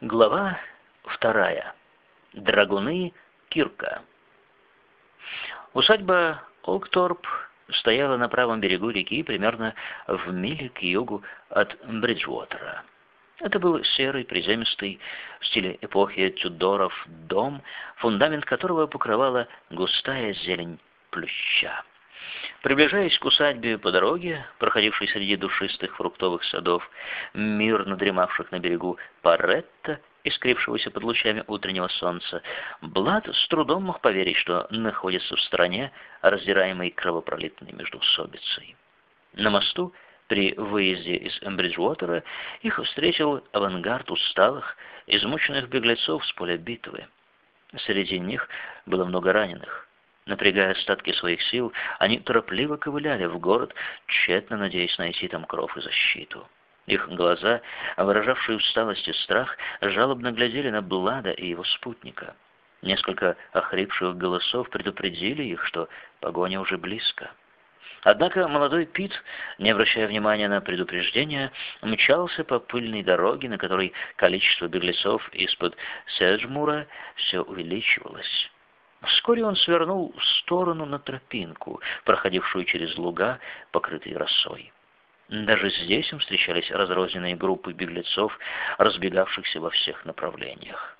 Глава вторая. Драгуны Кирка. Усадьба Олкторп стояла на правом берегу реки примерно в миле к югу от Бриджуотера. Это был серый, приземистый, в стиле эпохи Тюдоров дом, фундамент которого покрывала густая зелень плюща. Приближаясь к усадьбе по дороге, проходившей среди душистых фруктовых садов, мирно дремавших на берегу Паретта, искрившегося под лучами утреннего солнца, Блад с трудом мог поверить, что находится в стране, раздираемой кровопролитной междоусобицей. На мосту при выезде из Эмбриджуотера их встретил авангард усталых, измученных беглецов с поля битвы. Среди них было много раненых. Напрягая остатки своих сил, они торопливо ковыляли в город, тщетно надеясь найти там кров и защиту. Их глаза, выражавшие усталость и страх, жалобно глядели на Блада и его спутника. Несколько охрипших голосов предупредили их, что погоня уже близко. Однако молодой Пит, не обращая внимания на предупреждение, мчался по пыльной дороге, на которой количество беглецов из-под Седжмура все увеличивалось. Вскоре он свернул в сторону на тропинку, проходившую через луга, покрытые росой. Даже здесь им встречались разрозненные группы беглецов, разбегавшихся во всех направлениях.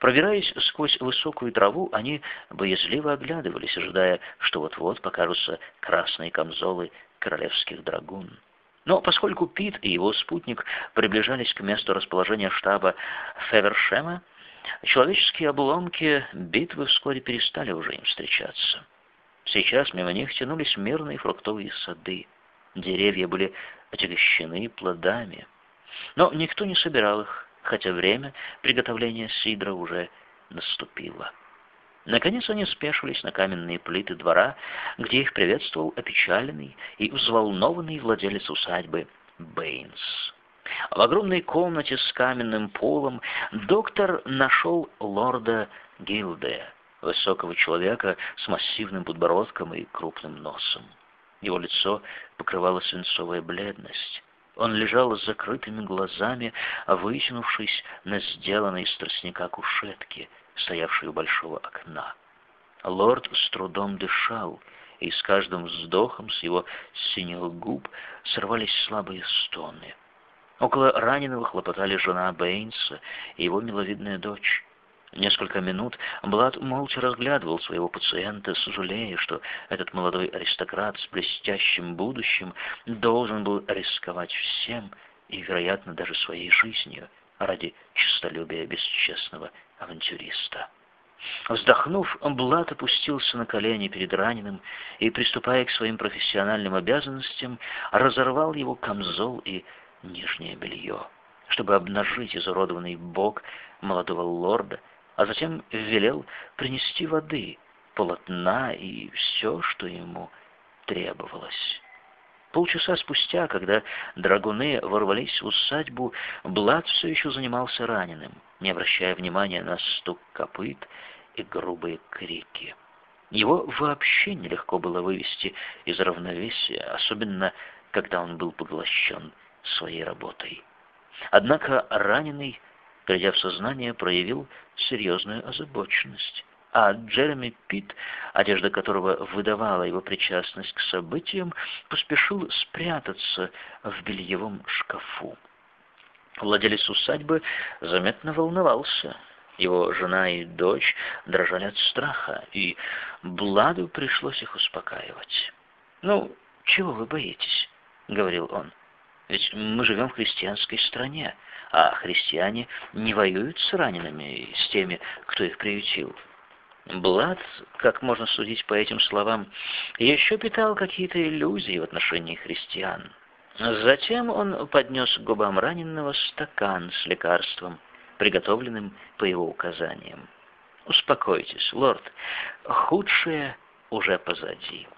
Пробираясь сквозь высокую траву, они боязливо оглядывались, ожидая, что вот-вот покажутся красные камзолы королевских драгун. Но поскольку Пит и его спутник приближались к месту расположения штаба Февершема, Человеческие обломки битвы вскоре перестали уже им встречаться. Сейчас мимо них тянулись мирные фруктовые сады. Деревья были отягощены плодами. Но никто не собирал их, хотя время приготовления сидра уже наступило. Наконец они спешились на каменные плиты двора, где их приветствовал опечаленный и взволнованный владелец усадьбы Бэйнс. В огромной комнате с каменным полом доктор нашел лорда Гилдея, высокого человека с массивным подбородком и крупным носом. Его лицо покрывала свинцовая бледность. Он лежал с закрытыми глазами, вытянувшись на сделанной из тростника кушетке, стоявшей у большого окна. Лорд с трудом дышал, и с каждым вздохом с его синих губ срывались слабые стоны. Около раненого хлопотали жена Бэйнса и его миловидная дочь. Несколько минут Блад молча разглядывал своего пациента, сожалея, что этот молодой аристократ с блестящим будущим должен был рисковать всем и, вероятно, даже своей жизнью ради честолюбия бесчестного авантюриста. Вздохнув, Блад опустился на колени перед раненым и, приступая к своим профессиональным обязанностям, разорвал его камзол и нижнее белье, чтобы обнажить изуродованный бок молодого лорда, а затем велел принести воды, полотна и все, что ему требовалось. Полчаса спустя, когда драгуны ворвались в усадьбу, Блад все еще занимался раненым, не обращая внимания на стук копыт и грубые крики. Его вообще нелегко было вывести из равновесия, особенно когда он был поглощен своей работой. Однако раненый, придя в сознание, проявил серьезную озабоченность. А Джереми Питт, одежда которого выдавала его причастность к событиям, поспешил спрятаться в бельевом шкафу. Владелец усадьбы заметно волновался. Его жена и дочь дрожали от страха, и Бладу пришлось их успокаивать. «Ну, чего вы боитесь?» — говорил он. Ведь мы живем в христианской стране, а христиане не воюют с ранеными и с теми, кто их приютил. Блад, как можно судить по этим словам, еще питал какие-то иллюзии в отношении христиан. Затем он поднес к губам раненого стакан с лекарством, приготовленным по его указаниям. «Успокойтесь, лорд, худшее уже позади».